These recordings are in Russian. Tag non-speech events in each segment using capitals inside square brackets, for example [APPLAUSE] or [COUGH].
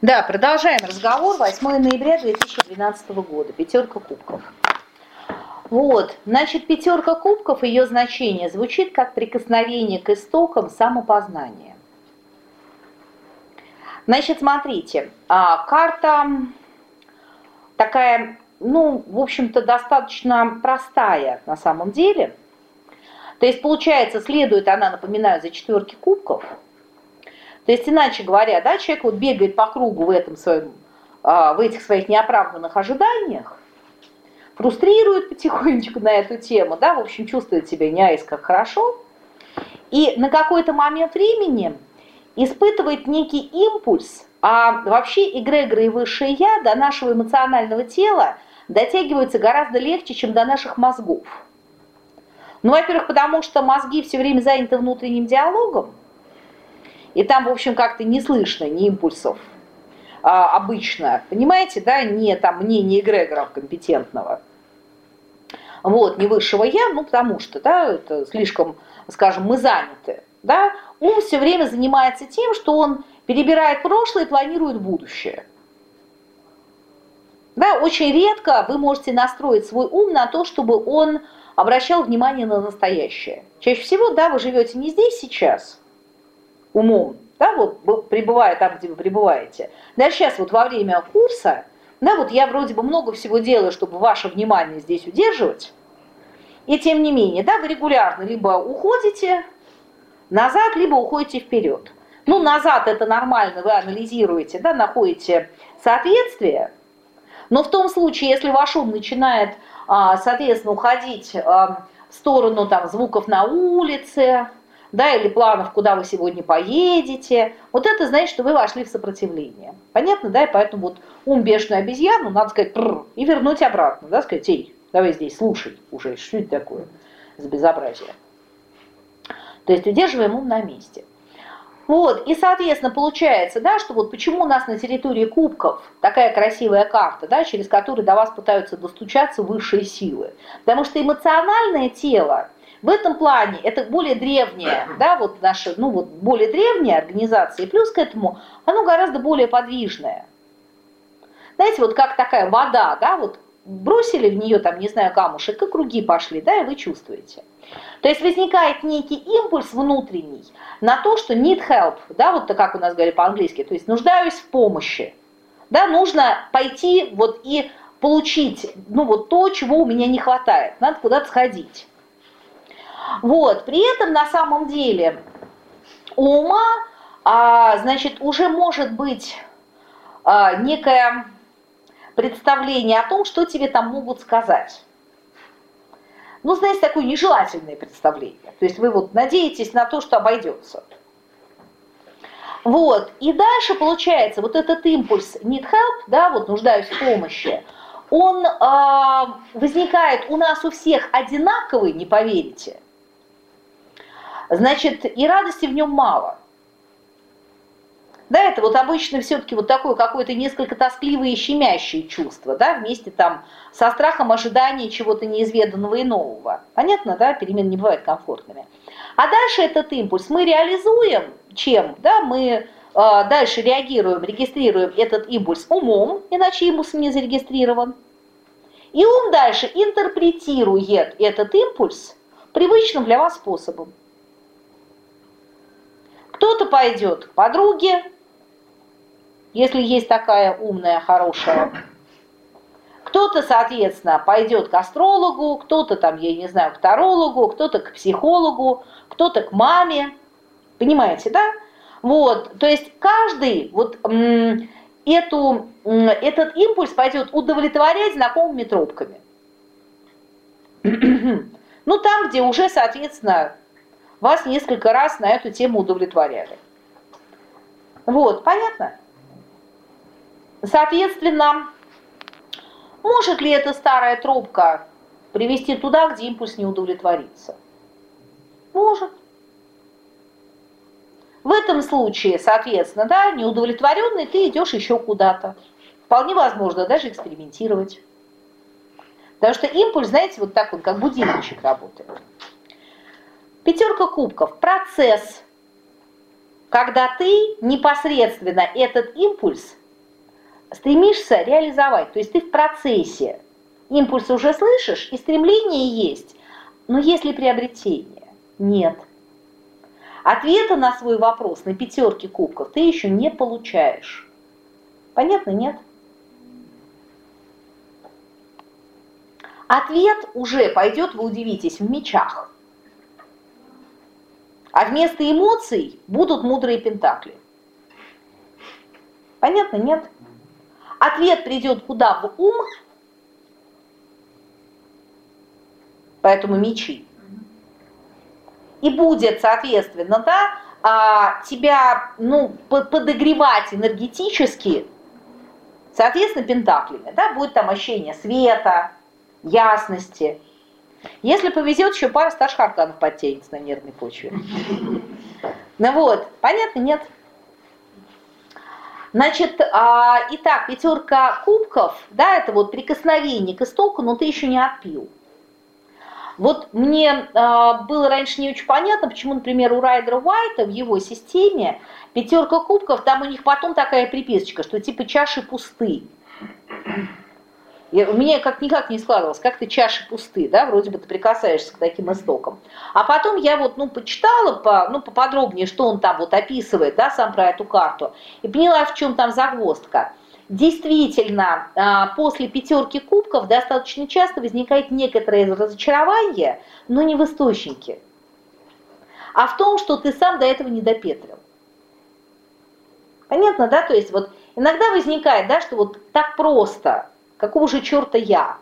Да, продолжаем разговор. 8 ноября 2012 года. Пятерка кубков. Вот, значит, пятерка кубков, ее значение звучит как прикосновение к истокам самопознания. Значит, смотрите, а, карта такая, ну, в общем-то, достаточно простая на самом деле. То есть, получается, следует она, напоминаю, за четверки кубков – то есть, иначе говоря, да, человек вот бегает по кругу в этом своем, а, в этих своих неоправданных ожиданиях, фрустрирует потихонечку на эту тему, да, в общем, чувствует себя не айс как хорошо, и на какой-то момент времени испытывает некий импульс, а вообще эгрегоры и высшее я до нашего эмоционального тела дотягиваются гораздо легче, чем до наших мозгов. Ну, во-первых, потому что мозги все время заняты внутренним диалогом, и там, в общем, как-то не слышно ни импульсов а, обычно, понимаете, да, не там мнение эгрегоров компетентного. Вот, не высшего я, ну потому что, да, это слишком, скажем, мы заняты, да. Ум все время занимается тем, что он перебирает прошлое и планирует будущее. Да, очень редко вы можете настроить свой ум на то, чтобы он обращал внимание на настоящее. Чаще всего, да, вы живете не здесь сейчас, умом, да, вот пребывая там, где вы пребываете. Да, сейчас вот во время курса, да, вот я вроде бы много всего делаю, чтобы ваше внимание здесь удерживать, и тем не менее, да, вы регулярно либо уходите назад, либо уходите вперед. Ну, назад это нормально, вы анализируете, да, находите соответствие, но в том случае, если ваш ум начинает, а, соответственно, уходить а, в сторону там звуков на улице, да, или планов, куда вы сегодня поедете. Вот это значит, что вы вошли в сопротивление. Понятно, да, и поэтому вот ум бешеную обезьяну, надо сказать, и вернуть обратно, да, сказать, эй, давай здесь, слушай уже, что это такое за безобразие. То есть удерживаем ум на месте. Вот, и, соответственно, получается, да, что вот почему у нас на территории кубков такая красивая карта, да, через которую до вас пытаются достучаться высшие силы. Потому что эмоциональное тело, в этом плане это более древняя, да, вот наша, ну вот более древняя организация, и плюс к этому оно гораздо более подвижное. Знаете, вот как такая вода, да, вот бросили в нее там, не знаю, камушек, и круги пошли, да, и вы чувствуете. То есть возникает некий импульс внутренний на то, что need help, да, вот как у нас говорили по-английски, то есть нуждаюсь в помощи. Да, нужно пойти вот и получить, ну вот то, чего у меня не хватает, надо куда-то сходить. Вот, при этом на самом деле ума, а, значит, уже может быть а, некое представление о том, что тебе там могут сказать. Ну, знаете, такое нежелательное представление. То есть вы вот надеетесь на то, что обойдется. Вот, и дальше получается вот этот импульс need help, да, вот нуждаюсь в помощи, он э, возникает у нас у всех одинаковый, не поверите, значит, и радости в нем мало. Да, это вот обычно все-таки вот такое какое-то несколько тоскливое и щемящее чувство, да, вместе там со страхом ожидания чего-то неизведанного и нового. Понятно, да, перемены не бывают комфортными. А дальше этот импульс мы реализуем чем? Да, мы э, дальше реагируем, регистрируем этот импульс умом, иначе импульс не зарегистрирован. И ум дальше интерпретирует этот импульс привычным для вас способом. Пойдет к подруге, если есть такая умная, хорошая. Кто-то, соответственно, пойдет к астрологу, кто-то там, я не знаю, к тарологу, кто-то к психологу, кто-то к маме. Понимаете, да? Вот, то есть каждый вот эту, этот импульс пойдет удовлетворять знакомыми тропками. [CLEARS THROAT] Ну, там, где уже, соответственно, вас несколько раз на эту тему удовлетворяли. Вот, понятно? Соответственно, может ли эта старая трубка привести туда, где импульс не удовлетворится? Может. В этом случае, соответственно, да, неудовлетворенный, ты идешь еще куда-то. Вполне возможно даже экспериментировать. Потому что импульс, знаете, вот так вот, как будильничек работает. Пятерка кубков. Процесс, когда ты непосредственно этот импульс стремишься реализовать, то есть ты в процессе. Импульс уже слышишь, и стремление есть, но есть ли приобретение? Нет. Ответа на свой вопрос на пятерке кубков ты еще не получаешь. Понятно, нет? Ответ уже пойдет, вы удивитесь, в мечах. А вместо эмоций будут мудрые пентакли. Понятно, нет? Ответ придет куда? В ум. Поэтому мечи. И будет, соответственно, да, а, тебя ну, подогревать энергетически, соответственно, пентаклями. Да, будет там ощущение света, ясности. Если повезет, еще пара старших арканов подтянется на нервной почве. Ну вот, понятно, нет? Значит, а, итак, пятерка кубков, да, это вот прикосновение к истоку, но ты еще не отпил. Вот мне а, было раньше не очень понятно, почему, например, у Райдера Уайта в его системе пятерка кубков, там у них потом такая приписочка, что типа чаши пусты. И у меня как никак не складывалось, как ты чаши пусты, да, вроде бы ты прикасаешься к таким истокам. А потом я вот, ну, почитала по, ну, поподробнее, что он там вот описывает, да, сам про эту карту, и поняла, в чем там загвоздка. Действительно, а, после пятерки кубков достаточно часто возникает некоторое разочарование, но не в источнике, а в том, что ты сам до этого не допетрил. Понятно, да? То есть вот иногда возникает, да, что вот так просто – Какого же черта я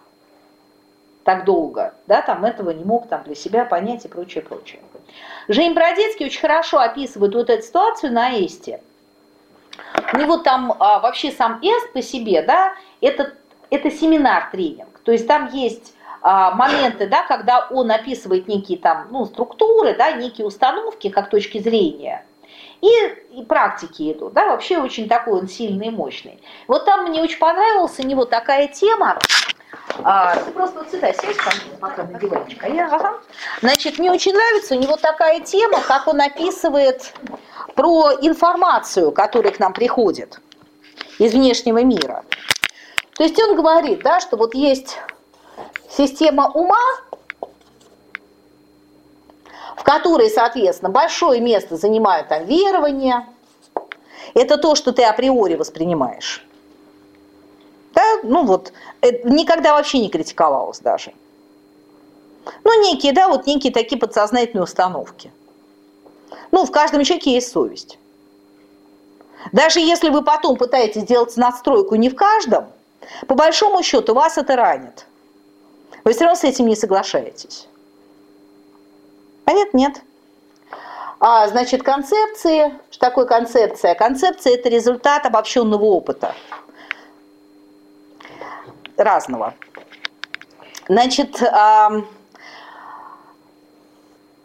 так долго, да, там этого не мог там для себя понять и прочее, прочее. Жень Бродецкий очень хорошо описывает вот эту ситуацию на Эсте. У него там а, вообще сам Эст по себе, да, это, это семинар-тренинг. То есть там есть а, моменты, да, когда он описывает некие там, ну, структуры, да, некие установки как точки зрения – и, и практики идут, да, вообще очень такой он сильный и мощный. Вот там мне очень понравилась у него такая тема, а, ты просто вот сюда ко мне, пока на диванчик. А я, ага. Значит, мне очень нравится у него такая тема, как он описывает про информацию, которая к нам приходит из внешнего мира. То есть он говорит, да, что вот есть система ума, которой, соответственно, большое место занимают там верования. Это то, что ты априори воспринимаешь. Да? Ну вот, это никогда вообще не критиковалось даже. Ну, некие, да, вот некие такие подсознательные установки. Ну, в каждом человеке есть совесть. Даже если вы потом пытаетесь сделать надстройку не в каждом, по большому счету вас это ранит. Вы все равно с этим не соглашаетесь. Понятно? Нет. А, значит, концепции. Что такое концепция? Концепция – это результат обобщенного опыта. Разного. Значит, а,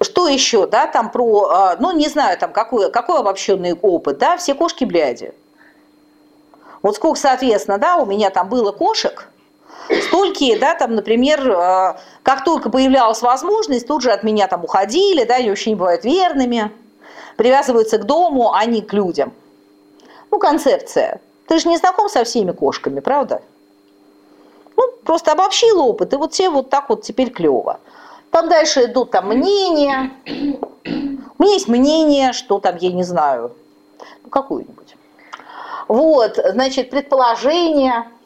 что еще, да, там про, а, ну, не знаю, там какой, какой обобщенный опыт, да, все кошки бляди. Вот сколько, соответственно, да, у меня там было кошек, Столькие, да, там, например, э, как только появлялась возможность, тут же от меня там уходили, да, они вообще не бывают верными, привязываются к дому, а не к людям. Ну, концепция. Ты же не знаком со всеми кошками, правда? Ну, просто обобщил опыт, и вот все вот так вот теперь клево. Там дальше идут там мнения. У меня есть мнение, что там, я не знаю, ну, какую-нибудь. Вот, значит, предположение –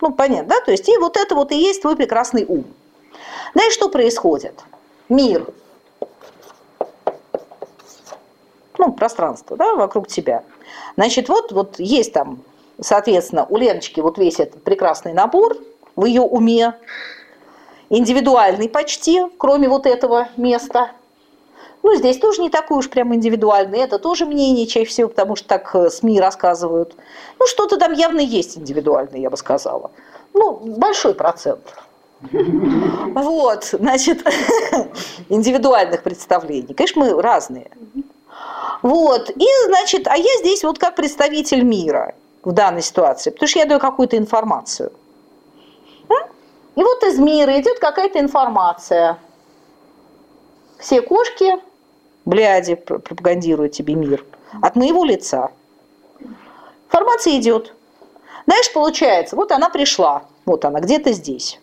ну, понятно, да? То есть и вот это вот и есть твой прекрасный ум. Дальше что происходит? Мир. Ну, пространство, да, вокруг тебя. Значит, вот, вот есть там, соответственно, у Леночки вот весь этот прекрасный набор в ее уме, индивидуальный почти, кроме вот этого места – ну, здесь тоже не такой уж прям индивидуальный, это тоже мнение чаще всего, потому что так э, СМИ рассказывают. Ну, что-то там явно есть индивидуальное, я бы сказала. Ну, большой процент. Вот, значит, [LAUGHS] индивидуальных представлений. Конечно, мы разные. Вот, и, значит, а я здесь вот как представитель мира в данной ситуации, потому что я даю какую-то информацию. И вот из мира идет какая-то информация. Все кошки бляди пропагандирует тебе мир, от моего лица. Информация идет. Знаешь, получается, вот она пришла, вот она где-то здесь.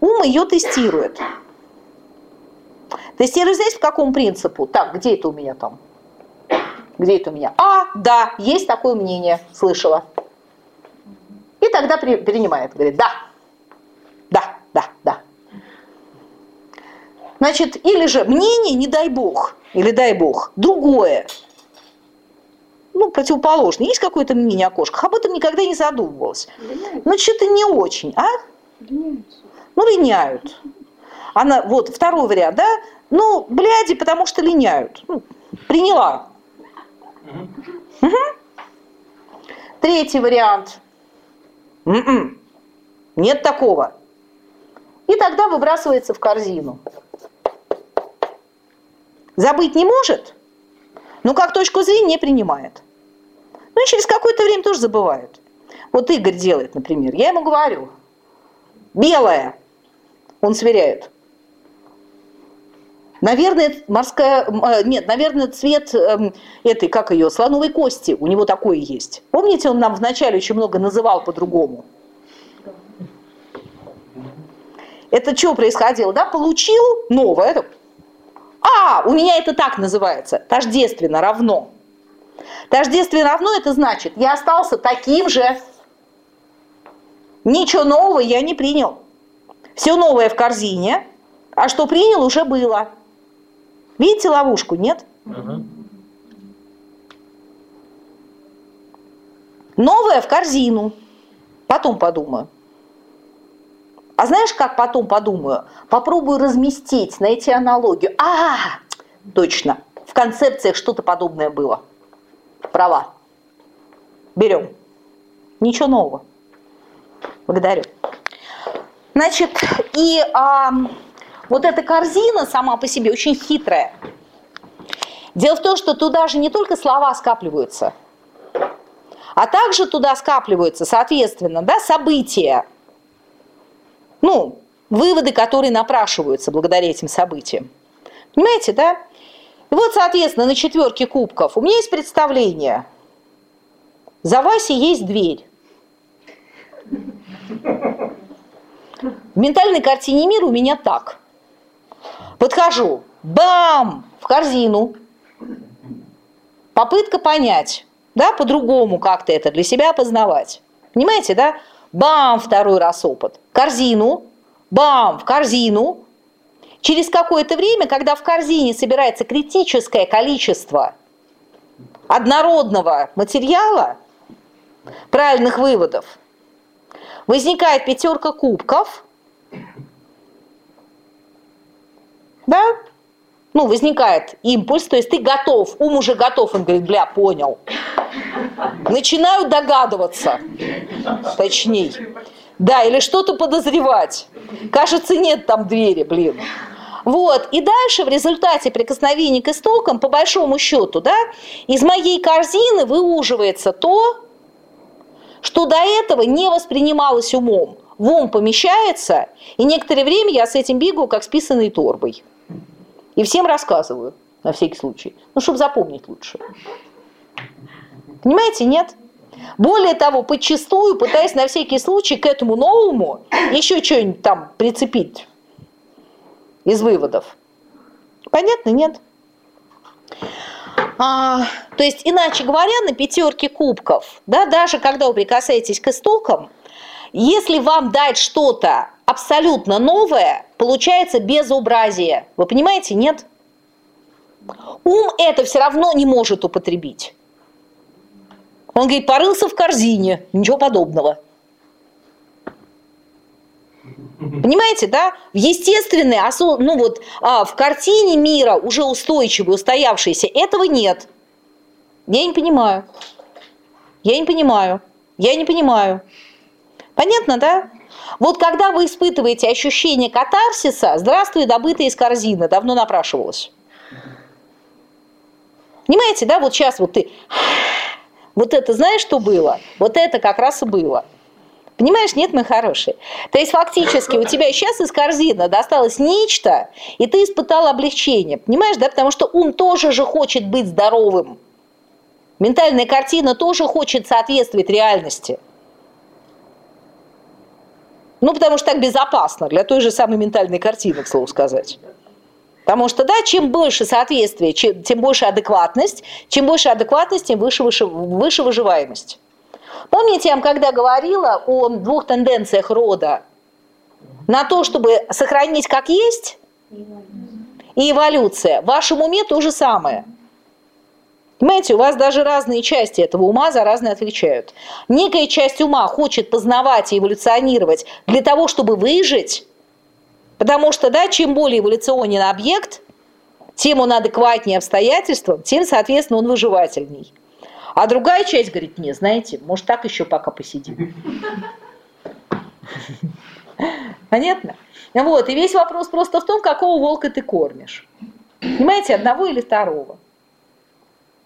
Ум ее тестирует. Тестирует здесь по какому принципу? Так, где это у меня там? Где это у меня? А, да, есть такое мнение, слышала. И тогда при, принимает, говорит, да, да, да, да. Значит, или же мнение, не дай бог, или дай бог, другое, ну, противоположное. Есть какое-то мнение о кошках? Об этом никогда не задумывалась. Ну, что-то не очень, а? Ну, линяют. Она, вот, второй вариант, да? Ну, бляди, потому что линяют. Ну, приняла. Угу. Третий вариант. М-м. Нет такого. И тогда выбрасывается в корзину. Забыть не может, но как точку зрения не принимает. Ну и через какое-то время тоже забывают. Вот Игорь делает, например. Я ему говорю, белое. Он сверяет. Наверное, морская, э, нет, наверное, цвет эм, этой, как ее, слоновой кости, у него такой есть. Помните, он нам вначале очень много называл по-другому? Это что происходило, да? Получил новое. А, у меня это так называется, тождественно, равно. Тождественно равно это значит, я остался таким же. Ничего нового я не принял. Все новое в корзине, а что принял, уже было. Видите ловушку, нет? Новое в корзину. Потом подумаю. А знаешь, как потом подумаю? Попробую разместить, найти аналогию. А, точно, в концепциях что-то подобное было. Права. Берем. Ничего нового. Благодарю. Значит, и а, вот эта корзина сама по себе очень хитрая. Дело в том, что туда же не только слова скапливаются, а также туда скапливаются, соответственно, да, события, ну, выводы, которые напрашиваются благодаря этим событиям. Понимаете, да? И вот, соответственно, на четверке кубков у меня есть представление. За Васей есть дверь. В ментальной картине мира у меня так. Подхожу, бам, в корзину. Попытка понять, да, по-другому как-то это для себя познавать. Понимаете, да? Бам, второй раз опыт. Корзину, бам, в корзину. Через какое-то время, когда в корзине собирается критическое количество однородного материала, правильных выводов, возникает пятерка кубков, да, ну, возникает импульс, то есть ты готов, ум уже готов, он говорит, бля, понял. Начинают догадываться, точнее. Да, или что-то подозревать. Кажется, нет там двери, блин. Вот, и дальше в результате прикосновения к истокам, по большому счету, да, из моей корзины выуживается то, что до этого не воспринималось умом. В ум помещается, и некоторое время я с этим бегаю, как с писаной торбой. И всем рассказываю, на всякий случай. Ну, чтобы запомнить лучше. Понимаете, нет? Более того, подчастую пытаясь на всякий случай к этому новому еще что-нибудь там прицепить из выводов. Понятно, нет? А, то есть, иначе говоря, на пятерке кубков, да, даже когда вы прикасаетесь к истокам, если вам дать что-то абсолютно новое, получается безобразие. Вы понимаете, нет? Ум это все равно не может употребить. Он говорит, порылся в корзине, ничего подобного. Понимаете, да? В естественной, ну вот а, в картине мира уже устойчивой, устоявшейся, этого нет. Я не понимаю. Я не понимаю. Я не понимаю. Понятно, да? Вот когда вы испытываете ощущение катарсиса, здравствуй, добытое из корзины, давно напрашивалось. Понимаете, да, вот сейчас вот ты, вот это знаешь, что было? Вот это как раз и было. Понимаешь, нет, мой хороший. То есть фактически у тебя сейчас из корзины досталось нечто, и ты испытал облегчение. Понимаешь, да? Потому что ум тоже же хочет быть здоровым. Ментальная картина тоже хочет соответствовать реальности. Ну, потому что так безопасно для той же самой ментальной картины, к слову сказать. Потому что, да, чем больше соответствие, чем, тем больше адекватность, чем больше адекватность, тем выше, выше, выше выживаемость. Помните, я вам когда говорила о двух тенденциях рода? На то, чтобы сохранить как есть, и эволюция. В вашем уме то же самое. Понимаете, у вас даже разные части этого ума за разные отвечают. Некая часть ума хочет познавать и эволюционировать для того, чтобы выжить, потому что, да, чем более эволюционен объект, тем он адекватнее обстоятельствам, тем, соответственно, он выживательней. А другая часть говорит, не, знаете, может так еще пока посидим. Понятно? Вот, и весь вопрос просто в том, какого волка ты кормишь. Понимаете, одного или второго.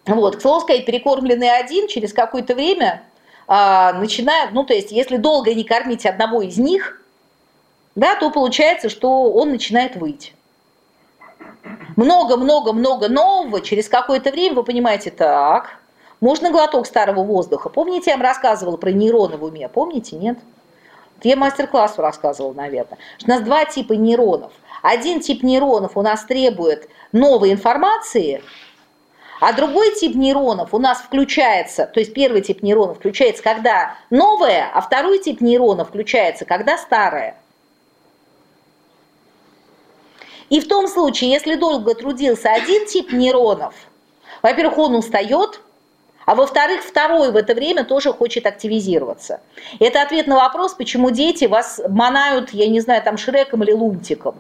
Вот, к слову сказать, перекормленный один через какое-то время а, начинает, ну то есть если долго не кормить одного из них, да, то получается, что он начинает выть. Много-много-много нового, через какое-то время вы понимаете, так, можно глоток старого воздуха. Помните, я вам рассказывала про нейроны в уме, помните, нет? Я мастер-классу рассказывала, наверное. Что у нас два типа нейронов. Один тип нейронов у нас требует новой информации, а другой тип нейронов у нас включается, то есть первый тип нейронов включается, когда новое, а второй тип нейронов включается, когда старое. И в том случае, если долго трудился один тип нейронов, во-первых, он устает, а во-вторых, второй в это время тоже хочет активизироваться. Это ответ на вопрос, почему дети вас манают, я не знаю, там Шреком или Лунтиком.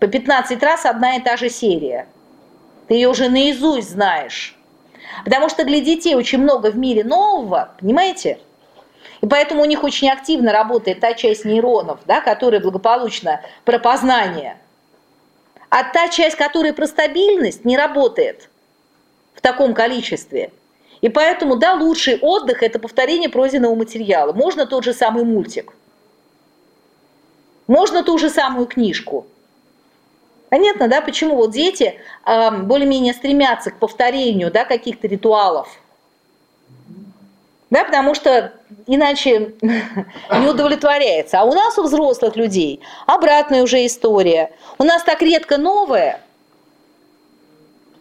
По 15 раз одна и та же серия. Ты ее уже наизусть знаешь. Потому что для детей очень много в мире нового, понимаете? И поэтому у них очень активно работает та часть нейронов, да, которая благополучно про познание. А та часть, которая про стабильность, не работает в таком количестве. И поэтому, да, лучший отдых – это повторение пройденного материала. Можно тот же самый мультик. Можно ту же самую книжку. Понятно, да, почему вот дети э, более-менее стремятся к повторению да, каких-то ритуалов. Да, потому что иначе [LAUGHS] не удовлетворяется. А у нас, у взрослых людей, обратная уже история. У нас так редко новое,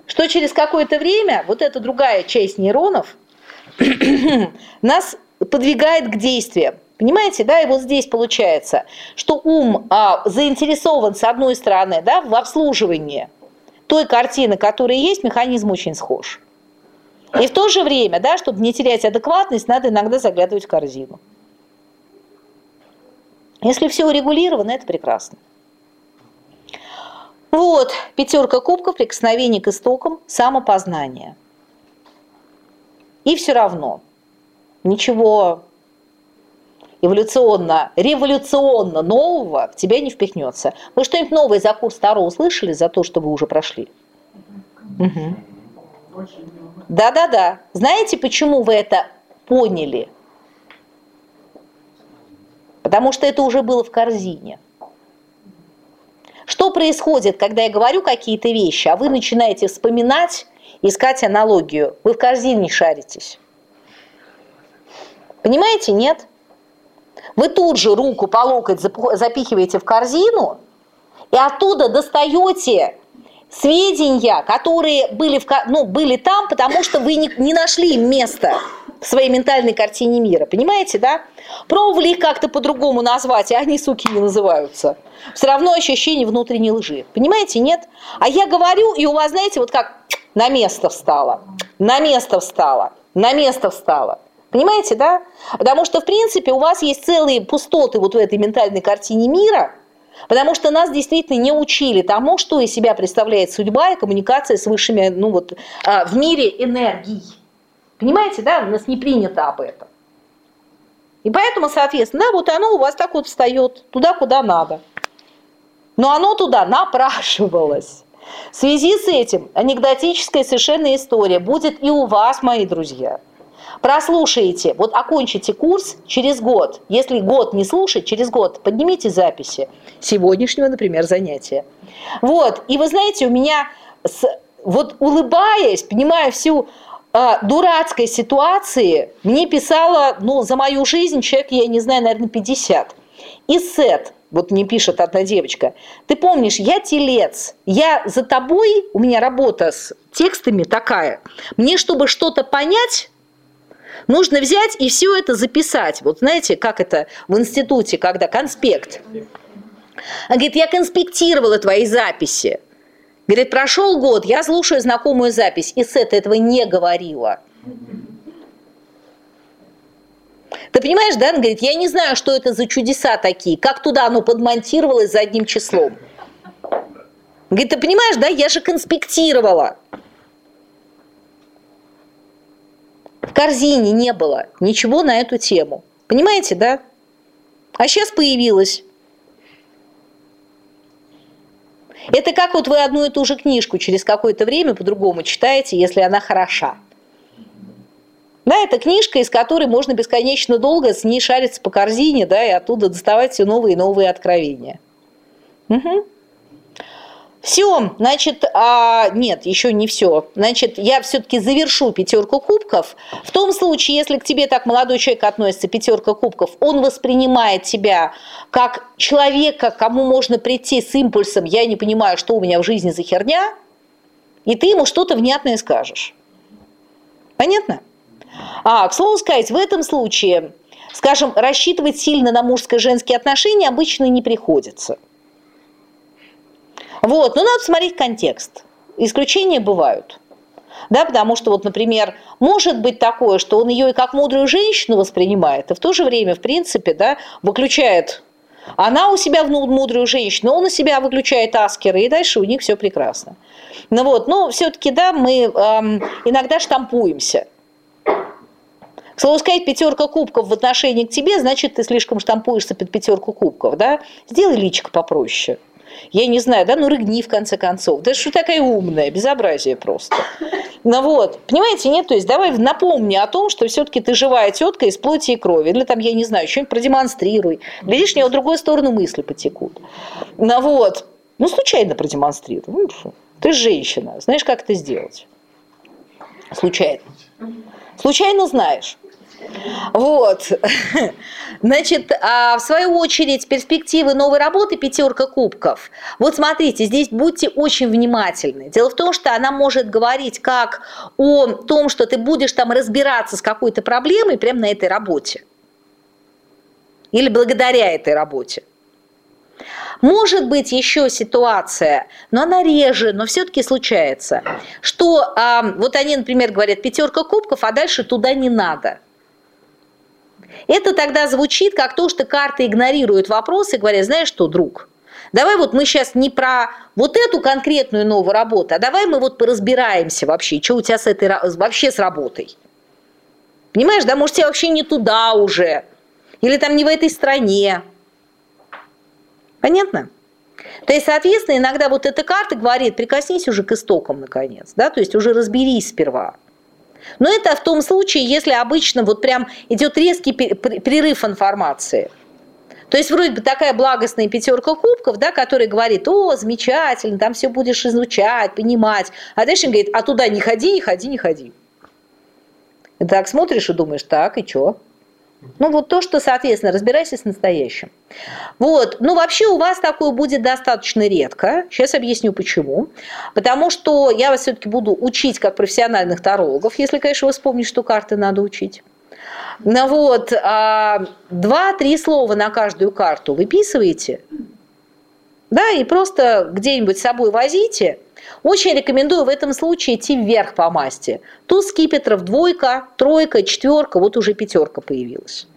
что через какое-то время вот эта другая часть нейронов [CLEARS THROAT] нас подвигает к действиям. Понимаете, да, и вот здесь получается, что ум а, заинтересован, с одной стороны, да, в обслуживании той картины, которая есть, механизм очень схож. И в то же время, да, чтобы не терять адекватность, надо иногда заглядывать в корзину. Если все урегулировано, это прекрасно. Вот, пятерка кубков, прикосновение к истокам, самопознание. И все равно ничего эволюционно, революционно нового в тебя не впихнется. Вы что-нибудь новое за курс старого услышали, за то, что вы уже прошли? Угу. Да-да-да. Знаете, почему вы это поняли? Потому что это уже было в корзине. Что происходит, когда я говорю какие-то вещи, а вы начинаете вспоминать, искать аналогию? Вы в корзине шаритесь. Понимаете, нет? Вы тут же руку по локоть запихиваете в корзину и оттуда достаете сведения, которые были, в, ну, были там, потому что вы не, не нашли места в своей ментальной картине мира. Понимаете, да? Пробовали их как-то по-другому назвать, и они, суки, не называются. Все равно ощущение внутренней лжи. Понимаете, нет? А я говорю, и у вас, знаете, вот как на место встала, на место встала, на место встала. Понимаете, да? Потому что, в принципе, у вас есть целые пустоты вот в этой ментальной картине мира, потому что нас действительно не учили тому, что из себя представляет судьба и коммуникация с высшими, ну вот, а, в мире энергий. Понимаете, да? У нас не принято об этом. И поэтому, соответственно, да, вот оно у вас так вот встает туда, куда надо. Но оно туда напрашивалось. В связи с этим анекдотическая совершенно история будет и у вас, мои друзья. Прослушаете, вот окончите курс через год. Если год не слушать, через год поднимите записи сегодняшнего, например, занятия. Вот, и вы знаете, у меня, с, вот улыбаясь, понимая всю э, дурацкой ситуации, мне писала, ну, за мою жизнь человек, я не знаю, наверное, 50. И Сет, вот мне пишет одна девочка, ты помнишь, я телец, я за тобой, у меня работа с текстами такая, мне, чтобы что-то понять, нужно взять и все это записать. Вот знаете, как это в институте, когда конспект. Она говорит, я конспектировала твои записи. Говорит, прошел год, я слушаю знакомую запись, и Сет этого не говорила. Ты понимаешь, да? Он говорит, я не знаю, что это за чудеса такие, как туда оно подмонтировалось за одним числом. Говорит, ты понимаешь, да, я же конспектировала. В корзине не было ничего на эту тему. Понимаете, да? А сейчас появилось. Это как вот вы одну и ту же книжку через какое-то время по-другому читаете, если она хороша. Да, это книжка, из которой можно бесконечно долго с ней шариться по корзине, да, и оттуда доставать все новые и новые откровения. Угу. Все, значит, а, нет, еще не все. Значит, я все-таки завершу пятерку кубков. В том случае, если к тебе так молодой человек относится, пятерка кубков, он воспринимает тебя как человека, кому можно прийти с импульсом, я не понимаю, что у меня в жизни за херня, и ты ему что-то внятное скажешь. Понятно? А, к слову сказать, в этом случае, скажем, рассчитывать сильно на мужско-женские отношения обычно не приходится. Вот, но надо смотреть контекст. Исключения бывают. Да, потому что вот, например, может быть такое, что он ее и как мудрую женщину воспринимает, и в то же время, в принципе, да, выключает она у себя мудрую женщину, он у себя выключает аскеры, и дальше у них все прекрасно. Ну вот, но все-таки, да, мы эм, иногда штампуемся. К слову сказать, пятерка кубков в отношении к тебе, значит, ты слишком штампуешься под пятерку кубков, да? Сделай личико попроще. Я не знаю, да, ну рыгни в конце концов. Да что такая умная, безобразие просто. Ну вот, понимаете, нет, то есть давай напомни о том, что все-таки ты живая тетка из плоти и крови. Или там, я не знаю, что-нибудь продемонстрируй. Глядишь, у него в другую сторону мысли потекут. Ну вот, ну случайно продемонстрируй. Ну, ты женщина, знаешь, как это сделать? Случайно. Случайно знаешь. Вот. [LAUGHS] Значит, а в свою очередь, перспективы новой работы пятерка кубков. Вот смотрите, здесь будьте очень внимательны. Дело в том, что она может говорить как о том, что ты будешь там разбираться с какой-то проблемой прямо на этой работе. Или благодаря этой работе. Может быть еще ситуация, но она реже, но все-таки случается, что а, вот они, например, говорят пятерка кубков, а дальше туда не надо. Это тогда звучит как то, что карты игнорируют вопросы и говорят, знаешь что, друг, давай вот мы сейчас не про вот эту конкретную новую работу, а давай мы вот поразбираемся вообще, что у тебя с этой, вообще с работой. Понимаешь, да, может, тебе вообще не туда уже, или там не в этой стране. Понятно? То есть, соответственно, иногда вот эта карта говорит, прикоснись уже к истокам, наконец, да, то есть уже разберись сперва. Но это в том случае, если обычно вот прям идет резкий прерыв информации. То есть вроде бы такая благостная пятерка кубков, да, которая говорит, о, замечательно, там все будешь изучать, понимать. А дальше он говорит, а туда не ходи, не ходи, не ходи. И так смотришь и думаешь, так, и что? Ну, вот то, что, соответственно, разбирайся с настоящим. Вот. Ну, вообще у вас такое будет достаточно редко. Сейчас объясню почему. Потому что я вас все-таки буду учить как профессиональных тарологов, если, конечно, вы вспомните, что карты надо учить. Ну вот, а, два-три слова на каждую карту выписываете, да, и просто где-нибудь с собой возите. Очень рекомендую в этом случае идти вверх по масти. Туз скипетров двойка, тройка, четверка, вот уже пятерка появилась.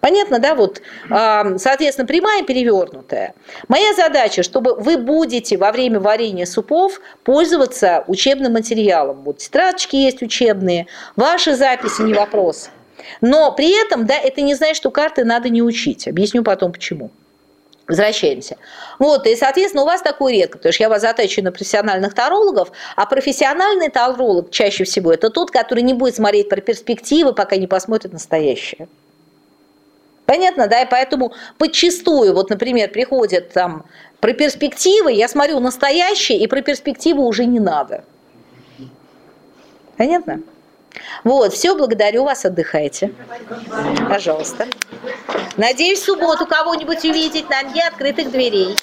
Понятно, да? Вот, соответственно, прямая перевернутая. Моя задача, чтобы вы будете во время варенья супов пользоваться учебным материалом. Вот тетрадочки есть учебные, ваши записи не вопрос. Но при этом, да, это не значит, что карты надо не учить. Объясню потом почему. Возвращаемся. Вот, и, соответственно, у вас такое редко, потому что я вас затачиваю на профессиональных тарологов, а профессиональный таролог чаще всего это тот, который не будет смотреть про перспективы, пока не посмотрит настоящее. Понятно, да? И поэтому подчастую, вот, например, приходят там про перспективы, я смотрю настоящее, и про перспективы уже не надо. Понятно? Вот, все, благодарю вас, отдыхайте. Пожалуйста. Надеюсь, в субботу кого-нибудь увидеть на дне открытых дверей.